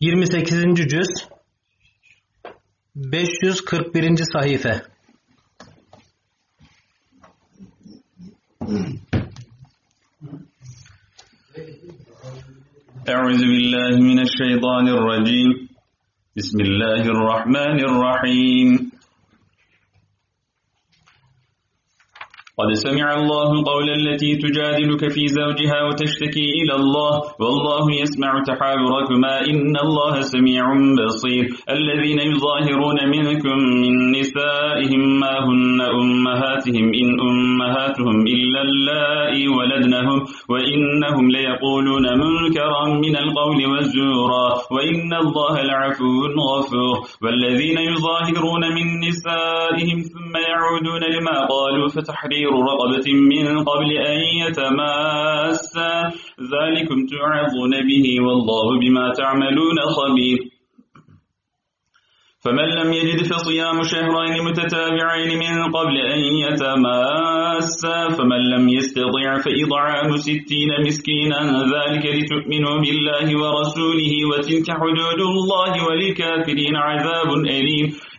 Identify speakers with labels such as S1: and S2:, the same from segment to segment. S1: 28. cüz 541. sayfa أعوذ بالله من الشيطان الرجيم بسم الله الرحمن الرحيم قد سمع الله قول التي تجادلك في زوجها وتشتكي إلى الله والله يسمع تحاوركما إن الله سميع بصير الذين يظاهرون منكم من نسائهم ما هن أمهاتهم إن أمهاتهم إلا اللائي ولدنهم وإنهم ليقولون منكرا من القول والزورا وإن الله لعفو غفور والذين يظاهرون من نسائهم ثم يعودون لما قالوا فتحرير تحرير رقبة من قبل أن يتماسا ذلكم تعظون به والله بما تعملون خبير فمن لم يجد فصيام شهرين متتابعين من قبل أن يتماسا فمن لم يستطع فإضعام ستين مسكينا ذلك لتؤمنوا بالله ورسوله وتلك حدود الله وللكافرين عذاب أليم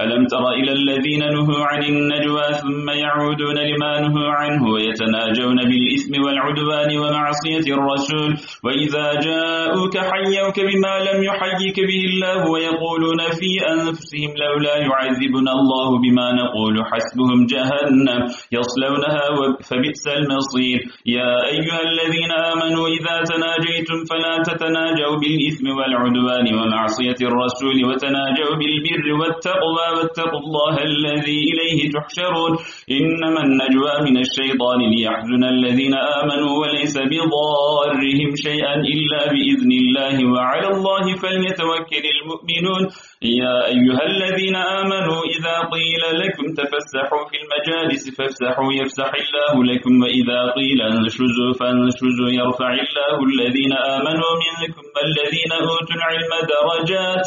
S1: ألم تر إلى الذين نهوا عن النجوى ثم يعودون لما نهوا عنه ويتناجون بالإثم والعدوان ومعصية الرسول وإذا جاءوك حيوك بما لم يحيك به الله ويقولون في أنفسهم لولا يعذبنا الله بما نقول حسبهم جهنم يصلونها فبئس المصير يا أيها الذين آمنوا إذا تناجيتم فلا تتناجوا بالإثم والعدوان ومعصية الرسول وتناجوا بالبر والتقوى واتقوا الله الذي إليه تحشرون إنما النجوى من الشيطان ليحزن الذين آمنوا وليس بضارهم شيئا إلا بإذن الله وعلى الله فليتوكل المؤمنون يا أيها الذين آمنوا إذا قيل لكم تفسحوا في المجالس فافسحوا يفسح الله لكم وإذا قيل انشزوا فانشزوا يرفع الله الذين آمنوا منكم والذين أوتوا العلم درجات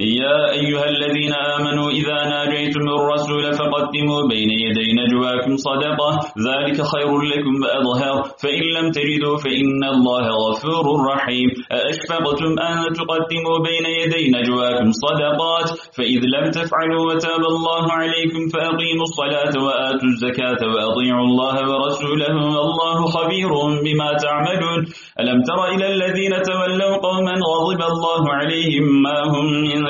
S1: يا أيها الذين آمنوا إذا ناجيتم الرسول فقدموا بين يدي نجواكم صدقة ذلك خير لكم وأظهر فإن لم تجدوا فإن الله غفور رحيم أأشفقتم أن تقدموا بين يدي نجواكم صدقات فإذ لم تفعلوا وتاب الله عليكم فأقيموا الصلاة وآتوا الزكاة وأطيعوا الله ورسوله والله خبير بما تعملون ألم تر إلى الذين تولوا قوما غضب الله عليهم ما هم من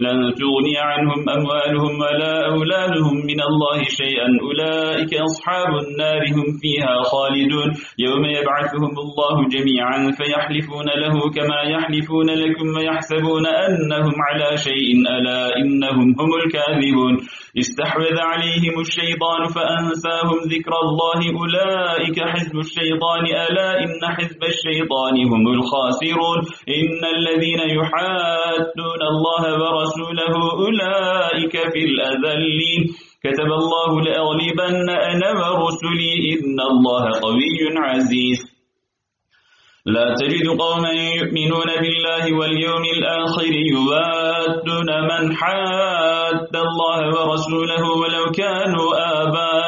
S1: لن تغني عنهم أموالهم ولا أولادهم من الله شيئا أولئك أصحاب النار هم فيها خالدون يوم يبعثهم الله جميعا فيحلفون له كما يحلفون لكم ويحسبون أنهم على شيء ألا إنهم هم الكاذبون استحوذ عليهم الشيطان فأنساهم ذكر الله أولئك حزب الشيطان ألا إن حزب الشيطان هم الخاسرون إن الذين يحادون الله ورسوله ورسوله أولئك في الأذلين كتب الله لأغلبن أنا ورسلي إن الله قوي عزيز لا تجد قوما يؤمنون بالله واليوم الآخر يوادون من حد الله ورسوله ولو كانوا آباء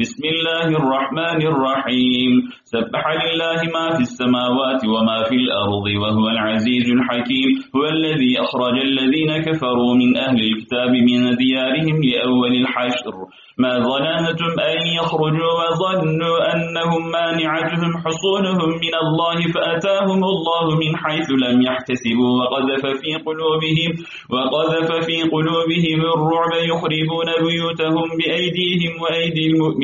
S1: بسم الله الرحمن الرحيم سبح لله ما في السماوات وما في الأرض وهو العزيز الحكيم هو الذي أخرج الذين كفروا من أهل الكتاب من ديارهم لأول الحشر ما ظننتم أن يخرجوا وظنوا أنهم مانعتهم حصونهم من الله فأتاهم الله من حيث لم يحتسبوا وقذف في قلوبهم وقذف في قلوبهم الرعب يخربون بيوتهم بأيديهم وأيدي المؤمنين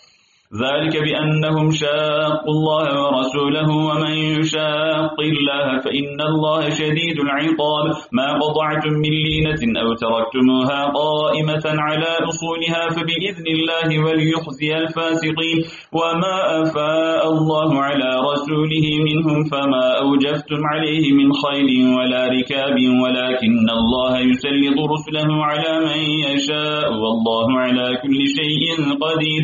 S1: ذلك بأنهم شاقوا الله ورسوله ومن يشاق الله فإن الله شديد العقاب ما قطعتم من لينة أو تركتموها قائمة على أصولها فبإذن الله وليخزي الفاسقين وما أفاء الله على رسوله منهم فما أوجفتم عليه من خيل ولا ركاب ولكن الله يسلط رسله على من يشاء والله على كل شيء قدير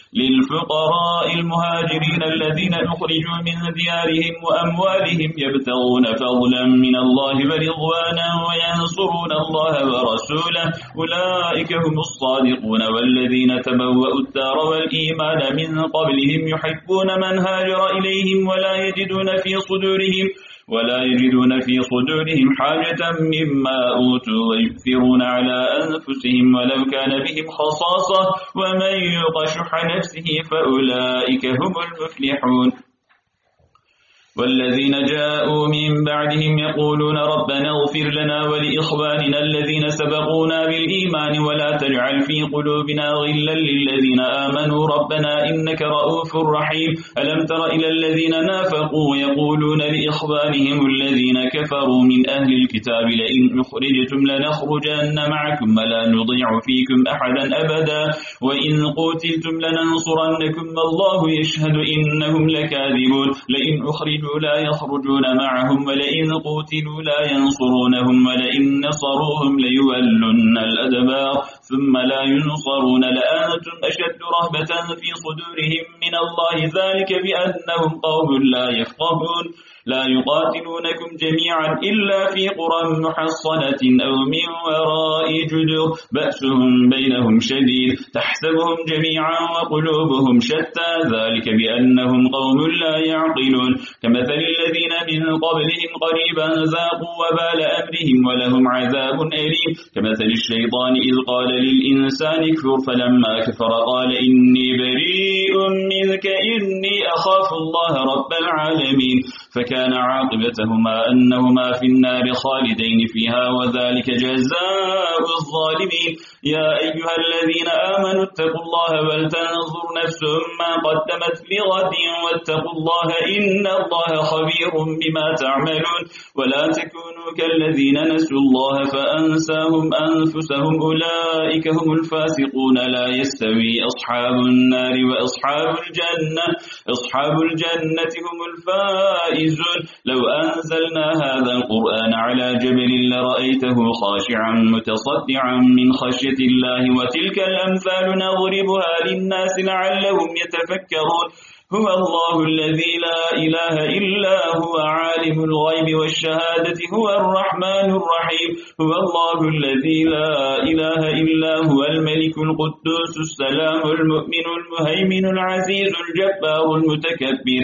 S1: للفقراء المهاجرين الذين أخرجوا من ديارهم وأموالهم يبتغون فضلا من الله ورضوانا وينصرون الله ورسوله أولئك هم الصادقون والذين تبوأوا الدار والإيمان من قبلهم يحبون من هاجر إليهم ولا يجدون في صدورهم ولا يجدون في صدورهم حاجة مما أوتوا ويؤثرون على أنفسهم ولو كان بهم خصاصة ومن يقشح نفسه فأولئك هم المفلحون والذين جاءوا من بعدهم يقولون ربنا اغفر لنا ولإخواننا الذين سبقونا بالإيمان ولا تجعل في قلوبنا غلا للذين آمنوا ربنا إنك رؤوف رحيم ألم تر إلى الذين نافقوا يقولون لإخوانهم الذين كفروا من أهل الكتاب لئن أخرجتم لنخرجن معكم ولا نضيع فيكم أحدا أبدا وإن قتلتم لننصرنكم الله يشهد إنهم لكاذبون لئن أخرج شهدوا لا يخرجون معهم ولئن قوتلوا لا ينصرونهم ولئن نصروهم ليولن الأدبار ثم لا ينصرون لآنة أشد رهبة في صدورهم من الله ذلك بأنهم قوم لا يفقهون لا يقاتلونكم جميعا إلا في قرى محصنة أو من وراء جدر بأسهم بينهم شديد تحسبهم جميعا وقلوبهم شتى ذلك بأنهم قوم لا يعقلون كمثل الذين من قبلهم قريبا ذاقوا وبال أمرهم ولهم عذاب أليم كمثل الشيطان إذ قال للإنسان اكفر فلما كفر قال إني بريء منك إني أخاف الله رب العالمين فكان عاقبتهما أنهما في النار خالدين فيها وذلك جزاء الظالمين يا أيها الذين آمنوا اتقوا الله ولتنظر نفس ما قدمت لغد واتقوا الله إن الله خبير بما تعملون ولا تكونوا كالذين نسوا الله فأنساهم أنفسهم أولئك هم الفاسقون لا يستوي أصحاب النار وأصحاب الجنة أصحاب الجنة هم الفائزون فائز لو أنزلنا هذا القرآن على جبل لرأيته خاشعا متصدعا من خشية الله وتلك الأمثال نضربها للناس لعلهم يتفكرون هو الله الذي لا إله إلا هو عالم الغيب والشهادة هو الرحمن الرحيم هو الله الذي لا إله إلا هو الملك القدوس السلام المؤمن المهيمن العزيز الجبار المتكبر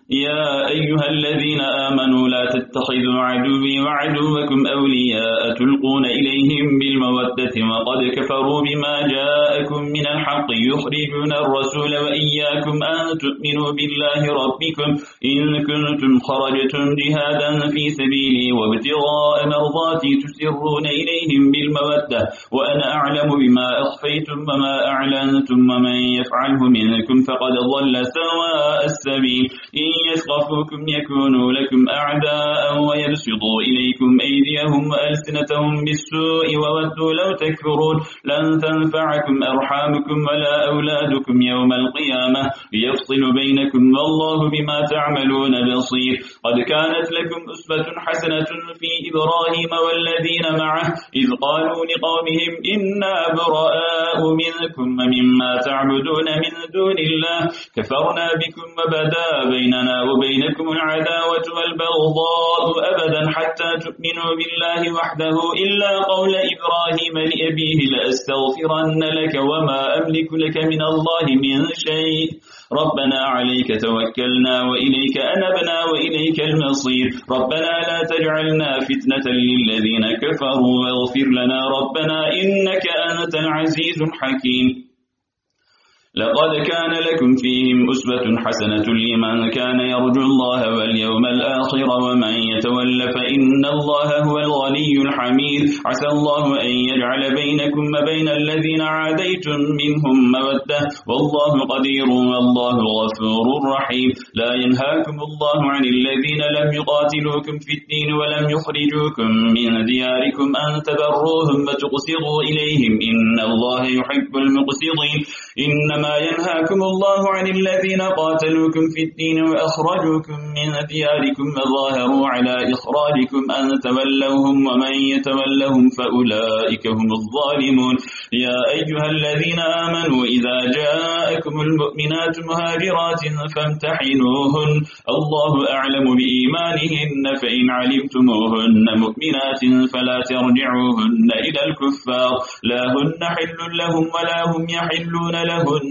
S1: يا أيها الذين آمنوا لا تتخذوا عدوي وعدوكم أولياء تلقون إليهم بالمودة وقد كفروا بما جاءكم من الحق يخرجون الرسول وإياكم أن تؤمنوا بالله ربكم إن كنتم خرجتم جهادا في سبيلي وابتغاء مرضاتي تسرون إليهم بالمودة وأنا أعلم بما أخفيتم وما أعلنتم ومن يفعله منكم فقد ضل سواء السبيل إن يخافوكم يكونوا لكم أعداء ويبسطوا إليكم أيديهم وألسنتهم بالسوء وودوا لو تكفرون لن تنفعكم أرحامكم ولا أولادكم يوم القيامة يفصل بينكم والله بما تعملون بصير قد كانت لكم أسبة حسنة في إبراهيم والذين معه إذ قالوا لقومهم إنا براء منكم مما تعبدون من دون الله كفرنا بكم وبدا بيننا بيننا وبينكم العداوة والبغضاء أبدا حتى تؤمنوا بالله وحده إلا قول إبراهيم لأبيه لأستغفرن لك وما أملك لك من الله من شيء ربنا عليك توكلنا وإليك أنبنا وإليك المصير ربنا لا تجعلنا فتنة للذين كفروا واغفر لنا ربنا إنك أنت العزيز الحكيم لقد كان لكم فيهم أسوة حسنة لمن كان يرجو الله واليوم الآخر ومن يتول فإن الله هو الغني الحميد عسى الله أن يجعل بينكم وبين الذين عاديتم منهم مودة والله قدير والله غفور رحيم لا ينهاكم الله عن الذين لم يقاتلوكم في الدين ولم يخرجوكم من دياركم أن تبروهم وتقسطوا إليهم إن الله يحب المقسطين إنما إنما ينهاكم الله عن الذين قاتلوكم في الدين وأخرجوكم من دياركم وظاهروا على إخراجكم أن تولوهم ومن يتولهم فأولئك هم الظالمون يا أيها الذين آمنوا إذا جاءكم المؤمنات مهاجرات فامتحنوهن الله أعلم بإيمانهن فإن علمتموهن مؤمنات فلا ترجعوهن إلى الكفار لا هن حل لهم ولا هم يحلون لهن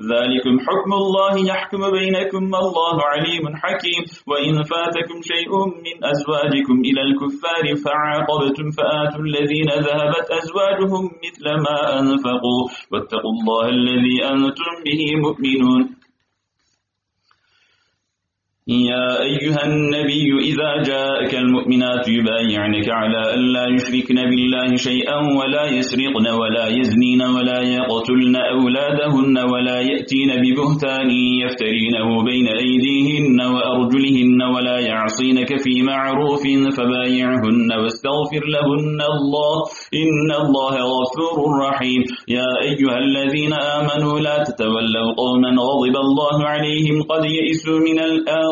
S1: ذلكم حكم الله يحكم بينكم الله عليم حكيم وإن فاتكم شيء من أزواجكم إلى الكفار فعاقبتم فآتوا الذين ذهبت أزواجهم مثل ما أنفقوا واتقوا الله الذي أنتم به مؤمنون يا أيها النبي إذا جاءك المؤمنات يبايعنك على أن لا يشركن بالله شيئا ولا يسرقن ولا يزنين ولا يقتلن أولادهن ولا يأتين ببهتان يفترينه بين أيديهن وأرجلهن ولا يعصينك في معروف فبايعهن واستغفر لهن الله إن الله غفور رحيم يا أيها الذين آمنوا لا تتولوا قوما غضب الله عليهم قد يئسوا من الآخر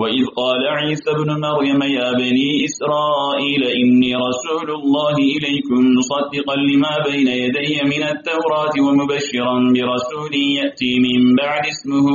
S1: وإذ قال عيسى بن مريم يا بني إسرائيل إني رسول الله إليكم مصدقا لما بين يدي من التوراة ومبشرا برسول يأتي من بعد اسمه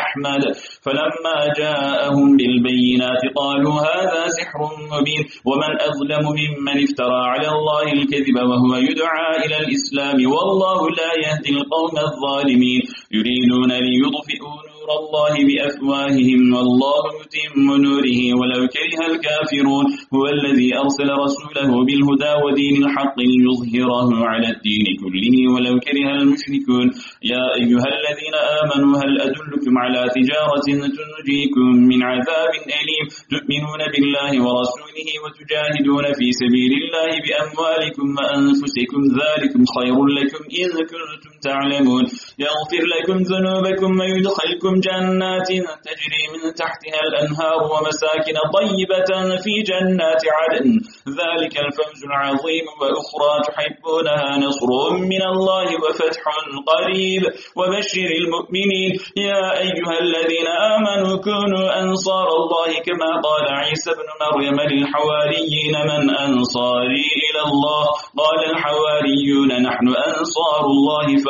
S1: أحمد فلما جاءهم بالبينات قالوا هذا سحر مبين ومن أظلم ممن افترى على الله الكذب وهو يدعى إلى الإسلام والله لا يهدي القوم الظالمين يريدون ليطفئون الله بأفواههم والله يتم نوره ولو كره الكافرون هو الذي أرسل رسوله بالهدى ودين الحق ليظهره على الدين كله ولو كره المشركون يا أيها الذين آمنوا هل أدلكم على تجارة تنجيكم من عذاب أليم تؤمنون بالله ورسوله وتجاهدون في سبيل الله بأموالكم وأنفسكم ذلكم خير لكم إن كنتم تعلمون يغفر لكم ذنوبكم ويدخلكم جنات تجري من تحتها الأنهار ومساكن طيبة في جنات عدن ذلك الفوز العظيم وأخرى تحبونها نصر من الله وفتح قريب وبشر المؤمنين يا أيها الذين آمنوا كونوا أنصار الله كما قال عيسى بن مريم للحواريين من أنصاري إلى الله قال الحواريون نحن أنصار الله ف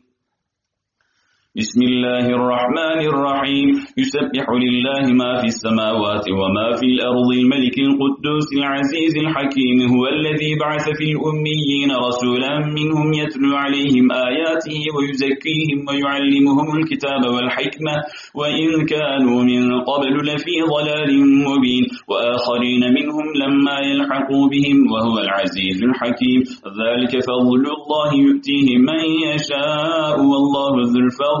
S1: بسم الله الرحمن الرحيم يسبح لله ما في السماوات وما في الأرض الملك القدوس العزيز الحكيم هو الذي بعث في الأميين رسولا منهم يتلو عليهم آياته ويزكيهم ويعلمهم الكتاب والحكمة وإن كانوا من قبل لفي ضلال مبين وآخرين منهم لما يلحقوا بهم وهو العزيز الحكيم ذلك فضل الله يؤتيه من يشاء والله ذو الفضل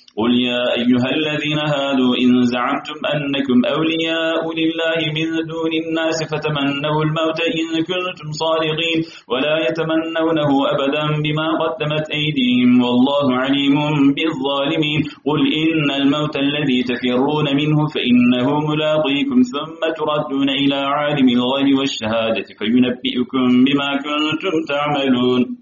S1: قل يا أيها الذين هادوا إن زعمتم أنكم أولياء لله من دون الناس فتمنوا الموت إن كنتم صادقين ولا يتمنونه أبدا بما قدمت أيديهم والله عليم بالظالمين قل إن الموت الذي تفرون منه فإنه ملاقيكم ثم تردون إلى عالم الغيب والشهادة فينبئكم بما كنتم تعملون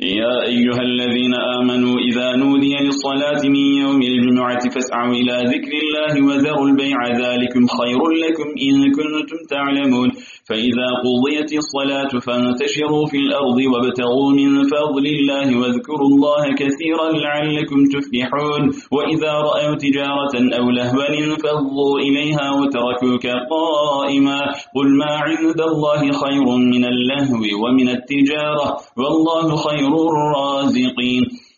S1: يا أيها الذين آمنوا إذا نودي للصلاة من يوم الجمعة فاسعوا إلى ذكر الله وذروا البيع ذلكم خير لكم إن كنتم تعلمون فإذا قضيت الصلاة فانتشروا في الأرض وابتغوا من فضل الله واذكروا الله كثيرا لعلكم تفلحون وإذا رأوا تجارة أو لهوا فاضوا إليها وتركوك قائما قل ما عند الله خير من اللهو ومن التجارة والله خير خير الرازقين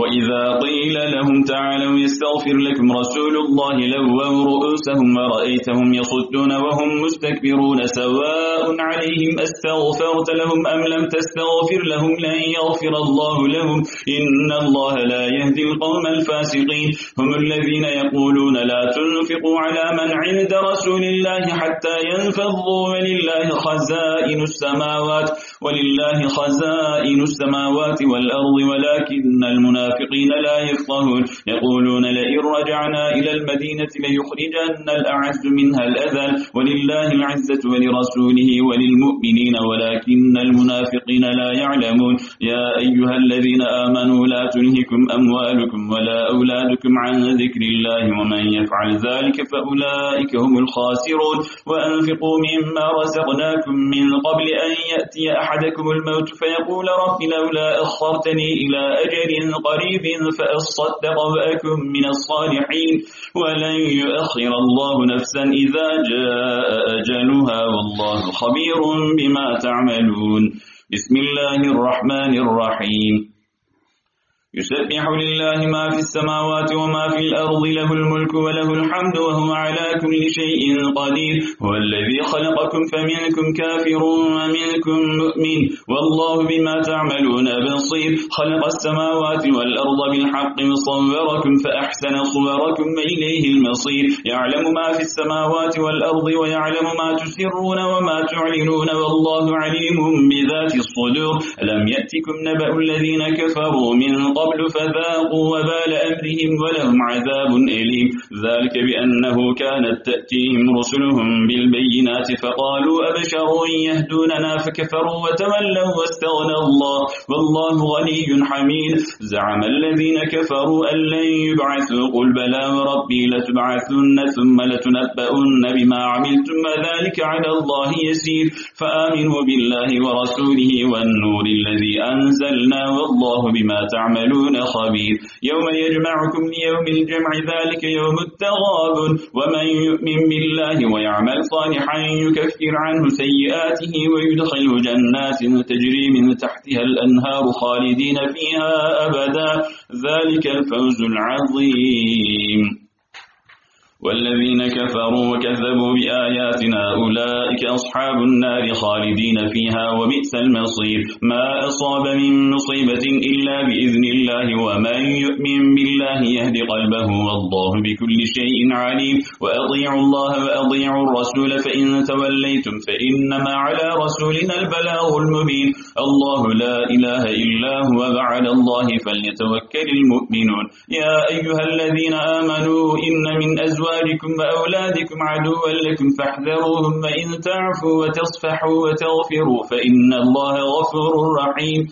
S1: وإذا قيل لهم تعالوا يستغفر لكم رسول الله لووا رؤوسهم ورأيتهم يصدون وهم مستكبرون سواء عليهم استغفرت لهم أم لم تستغفر لهم لن يغفر الله لهم إن الله لا يهدي القوم الفاسقين هم الذين يقولون لا تنفقوا على من عند رسول الله حتى ينفضوا ولله خزائن السماوات ولله خزائن السماوات والأرض ولكن المنافقين المنافقين لا يفقهون يقولون لئن رجعنا إلى المدينة ليخرجن الأعز منها الأذل ولله العزة ولرسوله وللمؤمنين ولكن المنافقين لا يعلمون يا أيها الذين آمنوا لا تنهكم أموالكم ولا أولادكم عن ذكر الله ومن يفعل ذلك فأولئك هم الخاسرون وأنفقوا مما رزقناكم من قبل أن يأتي أحدكم الموت فيقول رب لولا أخرتني إلى أجل قد قريب فأصدق وأكن من الصالحين ولن يؤخر الله نفسا إذا جاء أجلها والله خبير بما تعملون بسم الله الرحمن الرحيم يسبح لله ما في السماوات وما في الأرض له الملك وله الحمد وهو على كل شيء قدير هو الذي خلقكم فمنكم كافر ومنكم مؤمن والله بما تعملون بصير خلق السماوات والأرض بالحق صوركم فأحسن صوركم إليه المصير يعلم ما في السماوات والأرض ويعلم ما تسرون وما تعلنون والله عليم بذات الصدور لم يأتكم نبأ الذين كفروا من قبل قبل فذاقوا وبال أمرهم ولهم عذاب أليم ذلك بأنه كانت تأتيهم رسلهم بالبينات فقالوا أبشر يهدوننا فكفروا وتولوا واستغنى الله والله غني حميد زعم الذين كفروا أن لن يبعثوا قل بلى وربي لتبعثن ثم لتنبؤن بما عملتم ذلك على الله يسير فآمنوا بالله ورسوله والنور الذي أنزلنا والله بما تعملون تعملون خبير يوم يجمعكم ليوم الجمع ذلك يوم التغاب ومن يؤمن بالله ويعمل صالحا يكفر عنه سيئاته ويدخل جنات تجري من تحتها الأنهار خالدين فيها أبدا ذلك الفوز العظيم والذين كفروا وكذبوا بآياتنا أولئك أصحاب النار خالدين فيها وبئس المصير ما أصاب من مصيبة إلا بإذن الله ومن يؤمن بالله يهد قلبه والله بكل شيء عليم وأطيعوا الله وأطيعوا الرسول فإن توليتم فإنما على رسولنا البلاغ المبين الله لا إله إلا هو وعلى الله فليتوكل المؤمنون يا أيها الذين آمنوا إن من أزواجهم أموالكم وأولادكم عدوا لكم فاحذروهم وإن تعفوا وتصفحوا وتغفروا فإن الله غفور رحيم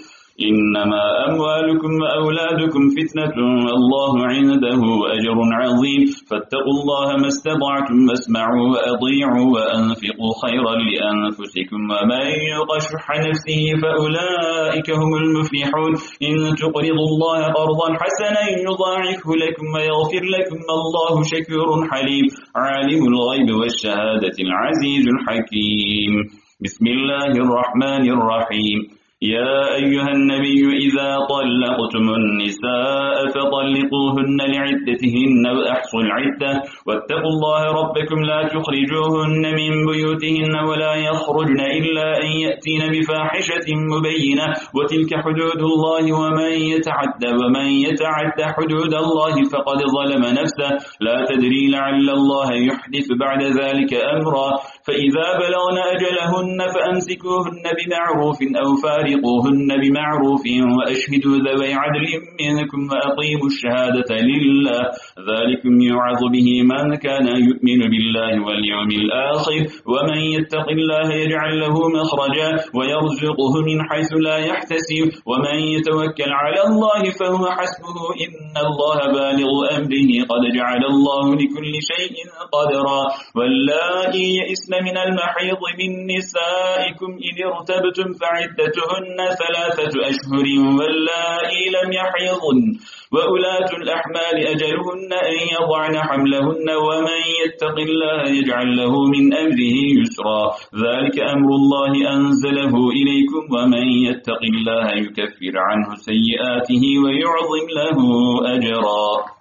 S1: إنما أموالكم وأولادكم فتنة الله عنده أجر عظيم فاتقوا الله ما استطعتم واسمعوا وأطيعوا وأنفقوا خيرا لأنفسكم ومن يقشح نفسه فأولئك هم المفلحون إن تقرضوا الله قرضا حسنا يضاعفه لكم ويغفر لكم الله شكور حليم عالم الغيب والشهادة العزيز الحكيم بسم الله الرحمن الرحيم يا أيها النبي إذا طلقتم النساء فطلقوهن لعدتهن وأحصوا العدة واتقوا الله ربكم لا تخرجوهن من بيوتهن ولا يخرجن إلا أن يأتين بفاحشة مبينة وتلك حدود الله ومن يتعد ومن يتعد حدود الله فقد ظلم نفسه لا تدري لعل الله يحدث بعد ذلك أمرا فإذا بلغن أجلهن فأمسكوهن بمعروف أو فارغ وسابقوهن بمعروف وأشهدوا ذوي عدل منكم وأقيموا الشهادة لله ذلكم يعظ به من كان يؤمن بالله واليوم الآخر ومن يتق الله يجعل له مخرجا ويرزقه من حيث لا يحتسب ومن يتوكل على الله فهو حسبه إن الله بالغ أمره قد جعل الله لكل شيء قدرا واللائي يئسن من المحيض من نسائكم إن ارتبتم فعدتهن يحيضن ثلاثة أشهر واللائي لم يحيضن وأولاة الأحمال أجلهن أن يضعن حملهن ومن يتق الله يجعل له من أمره يسرا ذلك أمر الله أنزله إليكم ومن يتق الله يكفر عنه سيئاته ويعظم له أجرا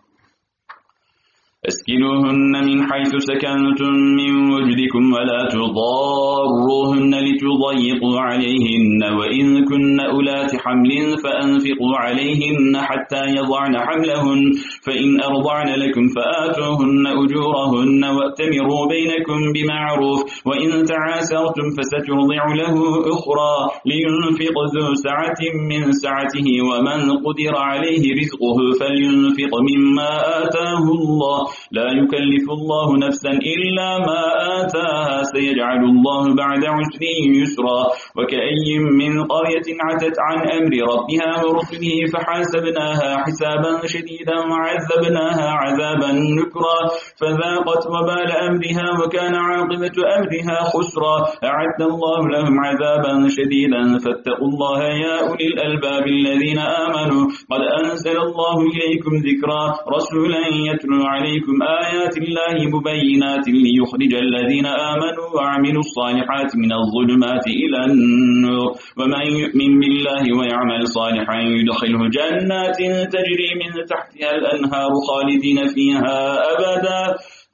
S1: أسكنوهن من حيث سكنتم من وجدكم ولا تضاروهن لتضيقوا عليهن وإن كن أولات حمل فأنفقوا عليهن حتى يضعن حملهن فإن أرضعن لكم فآتوهن أجورهن وأتمروا بينكم بمعروف وإن تعاسرتم فسترضع له أخرى لينفق ذو سعة من سعته ومن قدر عليه رزقه فلينفق مما آتاه الله لا يكلف الله نفسا إلا ما آتاها سيجعل الله بعد عسر يسرا وكأي من قرية عتت عن أمر ربها ورسله فحاسبناها حسابا شديدا وعذبناها عذابا نكرا فذاقت وبال أمرها وكان عاقبة أمرها خسرا أعد الله لهم عذابا شديدا فاتقوا الله يا أولي الألباب الذين آمنوا قد أنزل الله إليكم ذكرا رسولا يتلو عليكم عليكم آيات الله مبينات ليخرج الذين آمنوا وعملوا الصالحات من الظلمات إلى النور ومن يؤمن بالله ويعمل صالحا يدخله جنات تجري من تحتها الأنهار خالدين فيها أبدا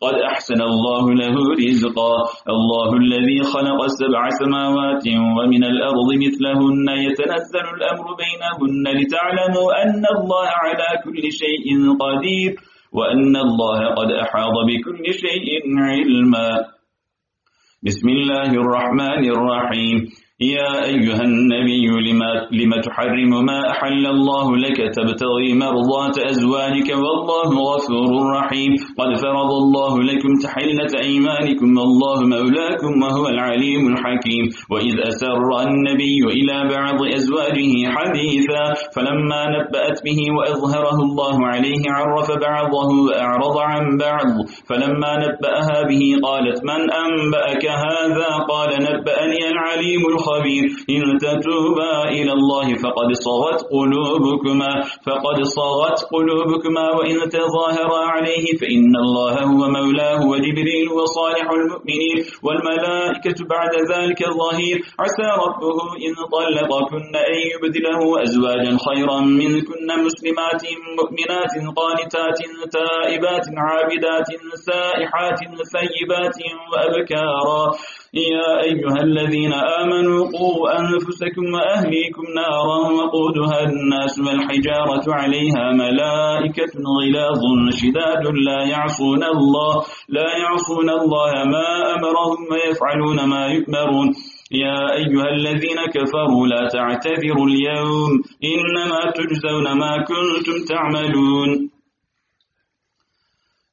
S1: قد أحسن الله له رزقا الله الذي خلق السبع سماوات ومن الأرض مثلهن يتنزل الأمر بينهن لتعلموا أن الله على كل شيء قدير وأن الله قد أحاط بكل شيء علما بسم الله الرحمن الرحيم يا أيها النبي لما, لما تحرم ما أحل الله لك تبتغي مرضات أزواجك والله غفور رحيم قد فرض الله لكم تحلة أيمانكم والله مولاكم وهو العليم الحكيم وإذ أسر النبي إلى بعض أزواجه حديثا فلما نبأت به وأظهره الله عليه عرف بعضه وأعرض عن بعض فلما نبأها به قالت من أنبأك هذا قال نبأني العليم الحكيم خبير إن تتوبا إلى الله فقد صغت قلوبكما فقد صغت قلوبكما وإن تظاهرا عليه فإن الله هو مولاه وجبريل وصالح المؤمنين والملائكة بعد ذلك ظهير عسى ربه إن طلقكن أن يبدله أزواجا خيرا منكن مسلمات مؤمنات قانتات تائبات عابدات سائحات ثيبات وأبكارا يا أيها الذين آمنوا قوا أنفسكم وأهليكم نارا وقودها الناس والحجارة عليها ملائكة غلاظ شداد لا يعصون الله لا يعصون الله ما أمرهم ويفعلون ما يؤمرون يا أيها الذين كفروا لا تعتذروا اليوم إنما تجزون ما كنتم تعملون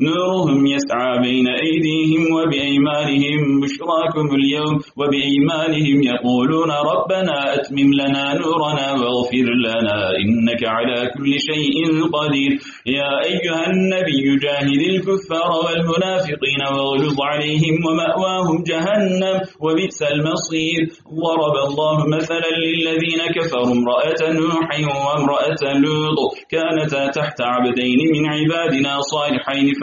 S1: نورهم يسعى بين أيديهم وبأيمانهم بشراكم اليوم وبأيمانهم يقولون ربنا أتمم لنا نورنا واغفر لنا إنك على كل شيء قدير يا أيها النبي جاهد الكفار والمنافقين واغلظ عليهم ومأواهم جهنم وبئس المصير ضرب الله مثلا للذين كفروا امرأة نوح وامرأة لوط كانتا تحت عبدين من عبادنا صالحين